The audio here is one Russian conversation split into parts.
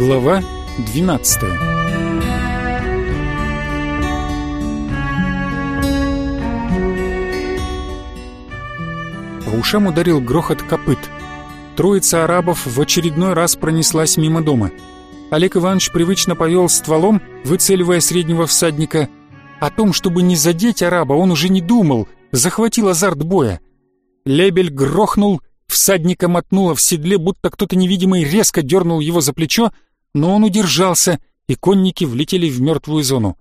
Глава 12 По ушам ударил грохот копыт. Троица арабов в очередной раз пронеслась мимо дома. Олег Иванович привычно повел стволом, выцеливая среднего всадника. О том, чтобы не задеть араба, он уже не думал, захватил азарт боя. Лебель грохнул, всадника мотнуло в седле, будто кто-то невидимый резко дернул его за плечо, но он удержался, и конники влетели в мертвую зону.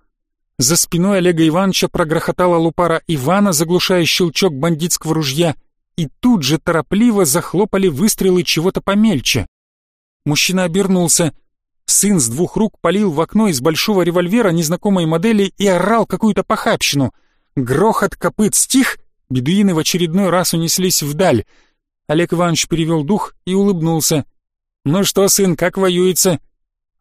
За спиной Олега Ивановича прогрохотала лупара Ивана, заглушая щелчок бандитского ружья, и тут же торопливо захлопали выстрелы чего-то помельче. Мужчина обернулся. Сын с двух рук палил в окно из большого револьвера незнакомой модели и орал какую-то похабщину. Грохот копыт стих, бедуины в очередной раз унеслись вдаль. Олег Иванович перевел дух и улыбнулся. «Ну что, сын, как воюется?»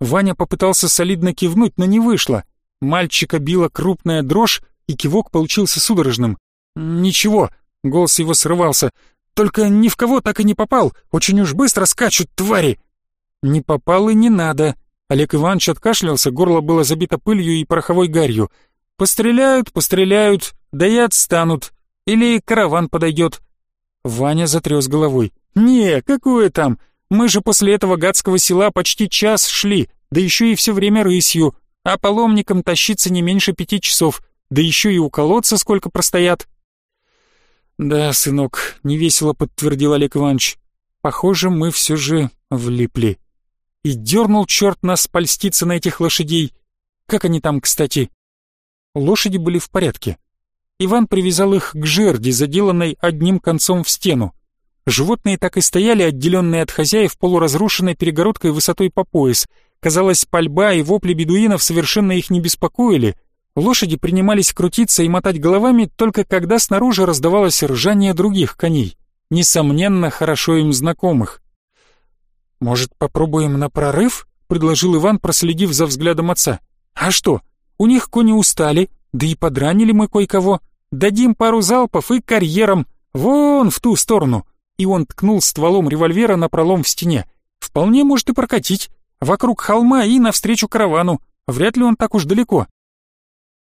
Ваня попытался солидно кивнуть, но не вышло. Мальчика била крупная дрожь, и кивок получился судорожным. «Ничего», — голос его срывался, — «только ни в кого так и не попал, очень уж быстро скачут твари». «Не попал и не надо», — Олег Иванович откашлялся, горло было забито пылью и пороховой гарью. «Постреляют, постреляют, да и отстанут. Или караван подойдет». Ваня затряс головой. «Не, какое там? Мы же после этого гадского села почти час шли, да еще и все время рысью, а паломникам тащиться не меньше пяти часов, да еще и у колодца сколько простоят». «Да, сынок», — невесело подтвердил Олег Иванович, — «похоже, мы все же влипли». И дернул черт нас польститься на этих лошадей. Как они там, кстати? Лошади были в порядке. Иван привязал их к жерди, заделанной одним концом в стену. Животные так и стояли, отделенные от хозяев полуразрушенной перегородкой высотой по пояс. Казалось, пальба и вопли бедуинов совершенно их не беспокоили. Лошади принимались крутиться и мотать головами только когда снаружи раздавалось ржание других коней, несомненно, хорошо им знакомых. «Может, попробуем на прорыв?» — предложил Иван, проследив за взглядом отца. «А что? У них кони устали, да и подранили мы кое-кого. Дадим пару залпов и карьером, вон в ту сторону» и он ткнул стволом револьвера на пролом в стене. «Вполне может и прокатить. Вокруг холма и навстречу каравану. Вряд ли он так уж далеко».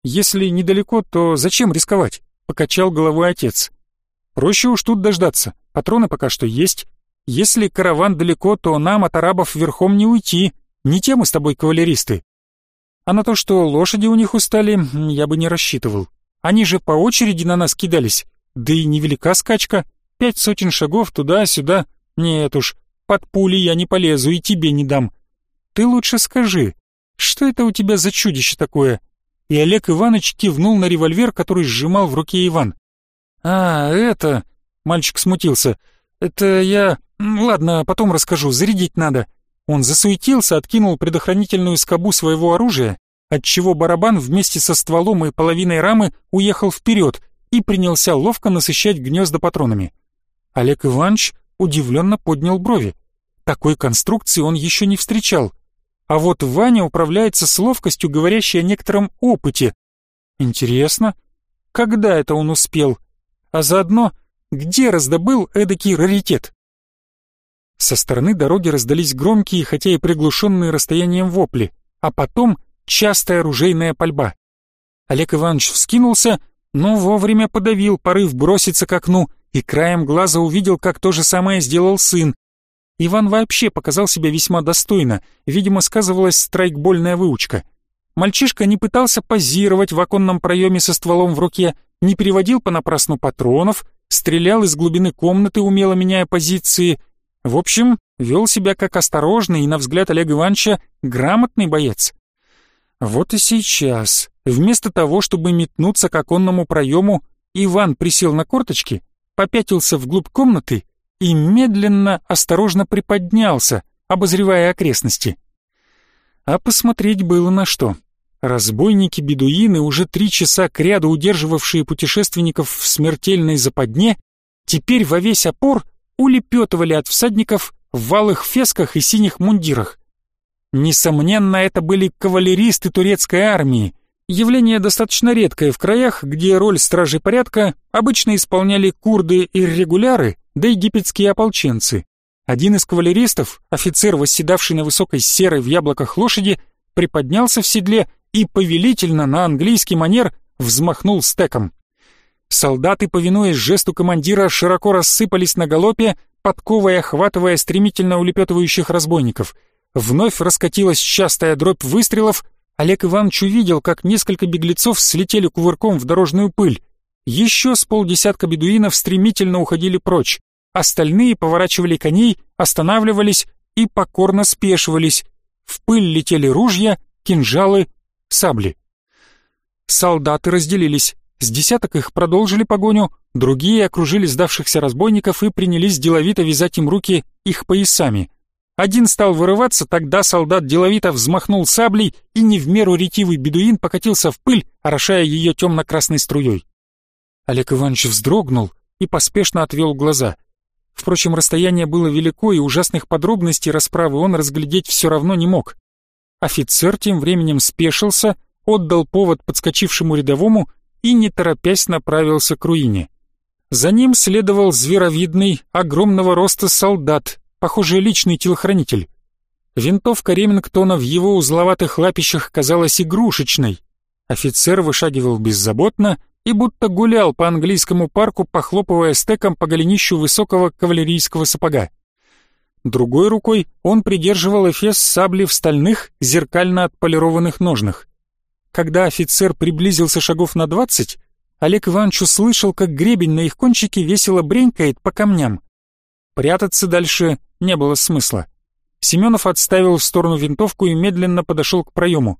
«Если недалеко, то зачем рисковать?» — покачал головой отец. «Проще уж тут дождаться. Патроны пока что есть. Если караван далеко, то нам от арабов верхом не уйти. Не те мы с тобой кавалеристы. А на то, что лошади у них устали, я бы не рассчитывал. Они же по очереди на нас кидались. Да и невелика скачка. Пять сотен шагов туда-сюда. Нет уж, под пули я не полезу и тебе не дам. Ты лучше скажи, что это у тебя за чудище такое?» И Олег Иванович кивнул на револьвер, который сжимал в руке Иван. «А, это...» — мальчик смутился. «Это я... Ладно, потом расскажу, зарядить надо». Он засуетился, откинул предохранительную скобу своего оружия, отчего барабан вместе со стволом и половиной рамы уехал вперед и принялся ловко насыщать гнезда патронами. Олег Иванович удивленно поднял брови. Такой конструкции он еще не встречал. А вот Ваня управляется с ловкостью, говорящей о некотором опыте. Интересно, когда это он успел? А заодно, где раздобыл эдакий раритет? Со стороны дороги раздались громкие, хотя и приглушенные расстоянием вопли, а потом частая оружейная пальба. Олег Иванович вскинулся, но вовремя подавил порыв броситься к окну — и краем глаза увидел, как то же самое сделал сын. Иван вообще показал себя весьма достойно, видимо, сказывалась страйкбольная выучка. Мальчишка не пытался позировать в оконном проеме со стволом в руке, не переводил понапрасну патронов, стрелял из глубины комнаты, умело меняя позиции. В общем, вел себя как осторожный и, на взгляд Олега Ивановича, грамотный боец. Вот и сейчас, вместо того, чтобы метнуться к оконному проему, Иван присел на корточки попятился вглубь комнаты и медленно, осторожно приподнялся, обозревая окрестности. А посмотреть было на что. Разбойники-бедуины, уже три часа кряду удерживавшие путешественников в смертельной западне, теперь во весь опор улепетывали от всадников в валых фесках и синих мундирах. Несомненно, это были кавалеристы турецкой армии, явление достаточно редкое в краях, где роль стражи порядка обычно исполняли курды и регуляры, да и египетские ополченцы. Один из кавалеристов, офицер, восседавший на высокой серой в яблоках лошади, приподнялся в седле и повелительно на английский манер взмахнул стеком. Солдаты, повинуясь жесту командира, широко рассыпались на галопе, подковой охватывая стремительно улепетывающих разбойников. Вновь раскатилась частая дробь выстрелов, Олег Иванович увидел, как несколько беглецов слетели кувырком в дорожную пыль. Еще с полдесятка бедуинов стремительно уходили прочь. Остальные поворачивали коней, останавливались и покорно спешивались. В пыль летели ружья, кинжалы, сабли. Солдаты разделились. С десяток их продолжили погоню, другие окружили сдавшихся разбойников и принялись деловито вязать им руки их поясами — один стал вырываться, тогда солдат деловито взмахнул саблей, и не в меру ретивый бедуин покатился в пыль, орошая ее темно-красной струей. Олег Иванович вздрогнул и поспешно отвел глаза. Впрочем, расстояние было велико, и ужасных подробностей расправы он разглядеть все равно не мог. Офицер тем временем спешился, отдал повод подскочившему рядовому и, не торопясь, направился к руине. За ним следовал зверовидный, огромного роста солдат, похоже, личный телохранитель. Винтовка Ремингтона в его узловатых лапищах казалась игрушечной. Офицер вышагивал беззаботно и будто гулял по английскому парку, похлопывая стеком по голенищу высокого кавалерийского сапога. Другой рукой он придерживал эфес сабли в стальных, зеркально отполированных ножнах. Когда офицер приблизился шагов на двадцать, Олег Иванович услышал, как гребень на их кончике весело бренькает по камням. Прятаться дальше не было смысла. Семенов отставил в сторону винтовку и медленно подошел к проему.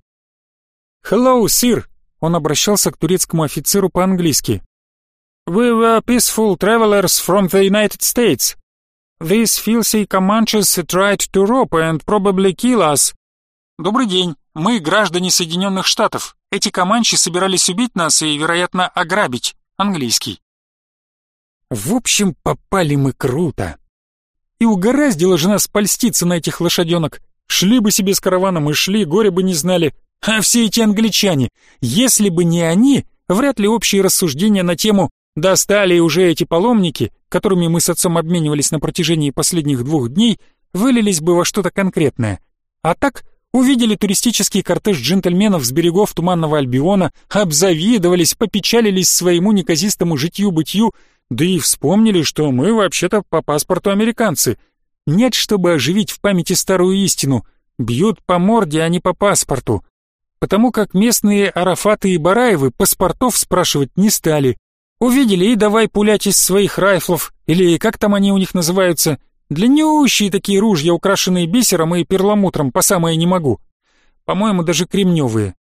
«Hello, сир!» — он обращался к турецкому офицеру по-английски. «We were peaceful travelers from the United States. These filthy Comanches tried to rob and probably kill us». «Добрый день. Мы граждане Соединенных Штатов. Эти команчи собирались убить нас и, вероятно, ограбить. Английский». В общем, попали мы круто. И угораздила жена спольститься на этих лошаденок. Шли бы себе с караваном и шли, горе бы не знали. А все эти англичане, если бы не они, вряд ли общие рассуждения на тему «достали уже эти паломники», которыми мы с отцом обменивались на протяжении последних двух дней, вылились бы во что-то конкретное. А так увидели туристический кортеж джентльменов с берегов Туманного Альбиона, обзавидовались, попечалились своему неказистому житью-бытию, да и вспомнили, что мы вообще-то по паспорту американцы. Нет, чтобы оживить в памяти старую истину. Бьют по морде, а не по паспорту. Потому как местные Арафаты и Бараевы паспортов спрашивать не стали. Увидели и давай пулять из своих райфлов, или как там они у них называются, длиннющие такие ружья, украшенные бисером и перламутром, по самое не могу. По-моему, даже кремневые.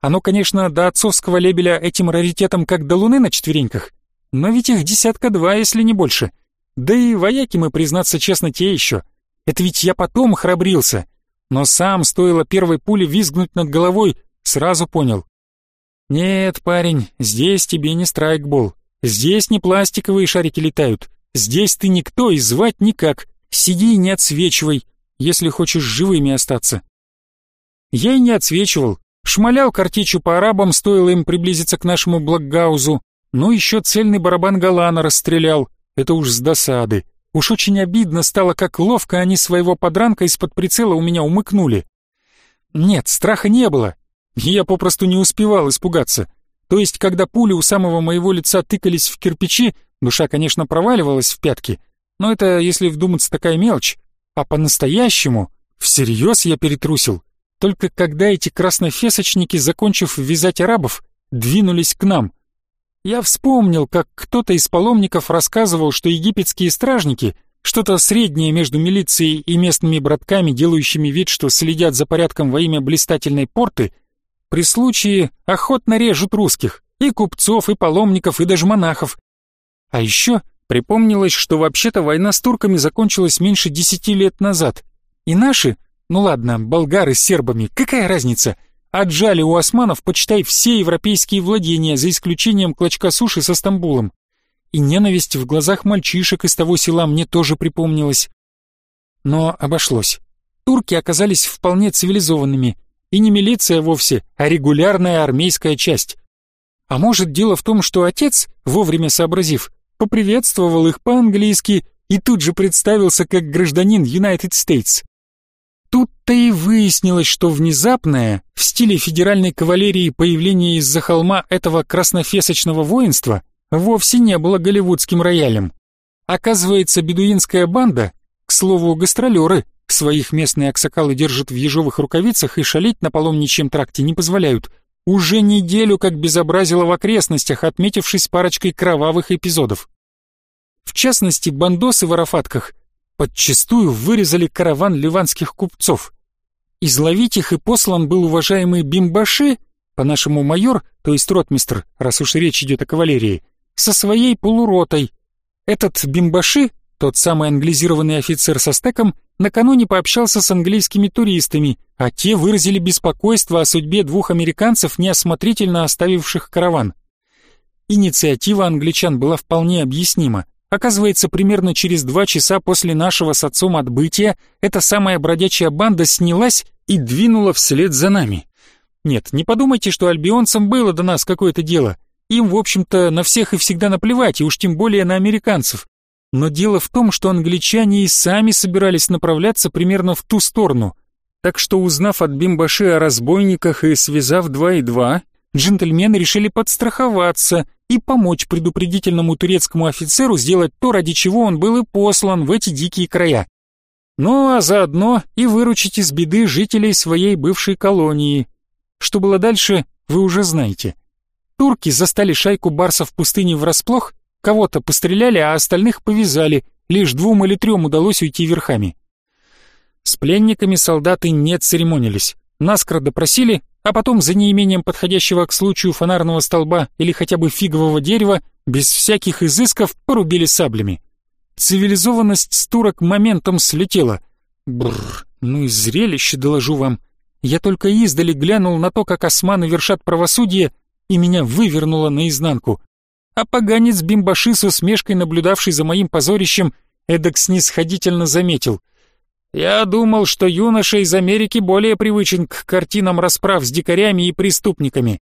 Оно, конечно, до отцовского лебеля этим раритетом как до луны на четвереньках, но ведь их десятка-два, если не больше. Да и вояки мы, признаться честно, те еще. Это ведь я потом храбрился. Но сам, стоило первой пули визгнуть над головой, сразу понял. Нет, парень, здесь тебе не страйкбол. Здесь не пластиковые шарики летают. Здесь ты никто и звать никак. Сиди и не отсвечивай, если хочешь живыми остаться. Я и не отсвечивал. Шмалял картечью по арабам, стоило им приблизиться к нашему Блокгаузу. Но еще цельный барабан Галана расстрелял, это уж с досады. Уж очень обидно стало, как ловко они своего подранка из-под прицела у меня умыкнули. Нет, страха не было. Я попросту не успевал испугаться. То есть, когда пули у самого моего лица тыкались в кирпичи, душа, конечно, проваливалась в пятки, но это, если вдуматься, такая мелочь. А по-настоящему, всерьез я перетрусил. Только когда эти краснофесочники, закончив вязать арабов, двинулись к нам — я вспомнил, как кто-то из паломников рассказывал, что египетские стражники, что-то среднее между милицией и местными братками, делающими вид, что следят за порядком во имя блистательной порты, при случае охотно режут русских, и купцов, и паломников, и даже монахов. А еще припомнилось, что вообще-то война с турками закончилась меньше десяти лет назад, и наши, ну ладно, болгары с сербами, какая разница – отжали у османов, почитай, все европейские владения, за исключением клочка суши со Стамбулом. И ненависть в глазах мальчишек из того села мне тоже припомнилась. Но обошлось. Турки оказались вполне цивилизованными. И не милиция вовсе, а регулярная армейская часть. А может, дело в том, что отец, вовремя сообразив, поприветствовал их по-английски и тут же представился как гражданин United States. Тут-то и выяснилось, что внезапное в стиле федеральной кавалерии появление из-за холма этого краснофесочного воинства вовсе не было голливудским роялем. Оказывается, бедуинская банда, к слову, гастролеры, своих местные аксакалы держат в ежовых рукавицах и шалить на паломничьем тракте не позволяют, уже неделю как безобразило в окрестностях, отметившись парочкой кровавых эпизодов. В частности, бандосы в арафатках – подчистую вырезали караван ливанских купцов. Изловить их и послан был уважаемый Бимбаши, по-нашему майор, то есть ротмистр, раз уж речь идет о кавалерии, со своей полуротой. Этот Бимбаши, тот самый англизированный офицер со стеком, накануне пообщался с английскими туристами, а те выразили беспокойство о судьбе двух американцев, неосмотрительно оставивших караван. Инициатива англичан была вполне объяснима. Оказывается, примерно через два часа после нашего с отцом отбытия эта самая бродячая банда снялась и двинула вслед за нами. Нет, не подумайте, что альбионцам было до нас какое-то дело. Им, в общем-то, на всех и всегда наплевать, и уж тем более на американцев. Но дело в том, что англичане и сами собирались направляться примерно в ту сторону. Так что, узнав от Бимбаши о разбойниках и связав два и два, джентльмены решили подстраховаться и помочь предупредительному турецкому офицеру сделать то, ради чего он был и послан в эти дикие края. Ну а заодно и выручить из беды жителей своей бывшей колонии. Что было дальше, вы уже знаете. Турки застали шайку барсов в пустыне врасплох, кого-то постреляли, а остальных повязали, лишь двум или трем удалось уйти верхами. С пленниками солдаты не церемонились. Наскоро допросили а потом за неимением подходящего к случаю фонарного столба или хотя бы фигового дерева без всяких изысков порубили саблями. Цивилизованность с турок моментом слетела. Бррр, ну и зрелище, доложу вам. Я только издали глянул на то, как османы вершат правосудие, и меня вывернуло наизнанку. А поганец Бимбаши с усмешкой, наблюдавший за моим позорищем, эдак снисходительно заметил — я думал, что юноша из Америки более привычен к картинам расправ с дикарями и преступниками.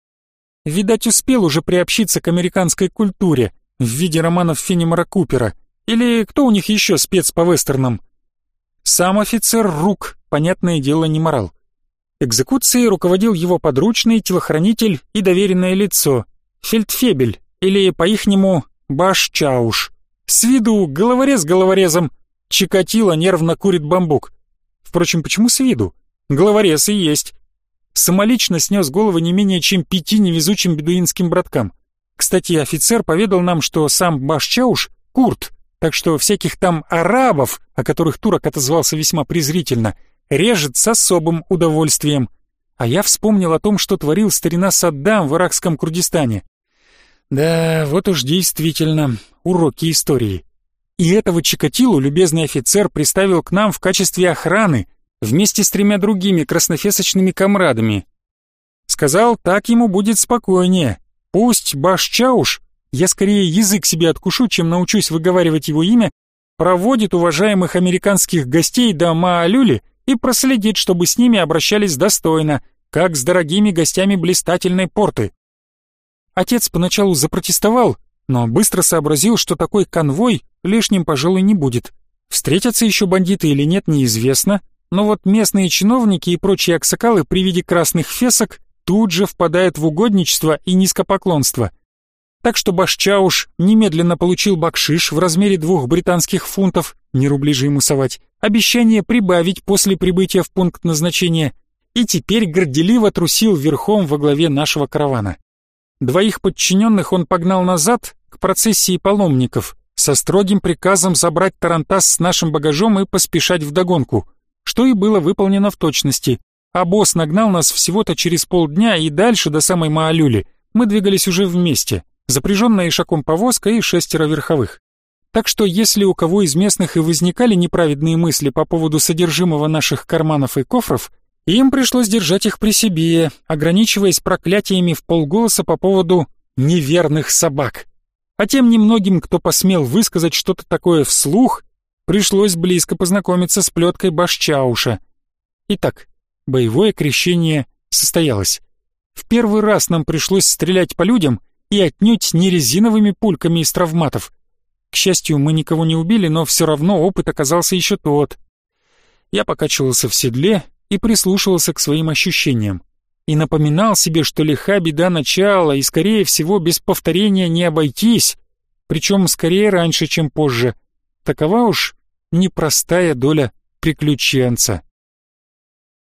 Видать, успел уже приобщиться к американской культуре в виде романов Фенемора Купера. Или кто у них еще спец по вестернам? Сам офицер Рук, понятное дело, не морал. Экзекуцией руководил его подручный, телохранитель и доверенное лицо, фельдфебель, или по-ихнему баш-чауш. С виду головорез головорезом, Чикатило нервно курит бамбук. Впрочем, почему с виду? Главорез и есть. Самолично снес головы не менее чем пяти невезучим бедуинским браткам. Кстати, офицер поведал нам, что сам Башчауш — курт, так что всяких там арабов, о которых турок отозвался весьма презрительно, режет с особым удовольствием. А я вспомнил о том, что творил старина Саддам в иракском Курдистане. Да, вот уж действительно уроки истории. И этого Чикатилу любезный офицер приставил к нам в качестве охраны вместе с тремя другими краснофесочными комрадами. Сказал, так ему будет спокойнее. Пусть Башчауш, я скорее язык себе откушу, чем научусь выговаривать его имя, проводит уважаемых американских гостей до Маалюли и проследит, чтобы с ними обращались достойно, как с дорогими гостями блистательной порты. Отец поначалу запротестовал, но быстро сообразил, что такой конвой лишним, пожалуй, не будет. Встретятся еще бандиты или нет, неизвестно, но вот местные чиновники и прочие аксакалы при виде красных фесок тут же впадают в угодничество и низкопоклонство. Так что Башчауш немедленно получил бакшиш в размере двух британских фунтов, не рубли же ему совать, обещание прибавить после прибытия в пункт назначения, и теперь горделиво трусил верхом во главе нашего каравана. Двоих подчиненных он погнал назад к процессии паломников, со строгим приказом забрать Тарантас с нашим багажом и поспешать вдогонку, что и было выполнено в точности. А босс нагнал нас всего-то через полдня и дальше до самой Маалюли. Мы двигались уже вместе, запряженная ишаком повозка и шестеро верховых. Так что если у кого из местных и возникали неправедные мысли по поводу содержимого наших карманов и кофров, им пришлось держать их при себе, ограничиваясь проклятиями в полголоса по поводу «неверных собак». А тем немногим, кто посмел высказать что-то такое вслух, пришлось близко познакомиться с плеткой Башчауша. Итак, боевое крещение состоялось. В первый раз нам пришлось стрелять по людям и отнюдь не резиновыми пульками из травматов. К счастью, мы никого не убили, но все равно опыт оказался еще тот. Я покачивался в седле и прислушивался к своим ощущениям и напоминал себе, что лиха беда начала, и, скорее всего, без повторения не обойтись, причем скорее раньше, чем позже. Такова уж непростая доля приключенца.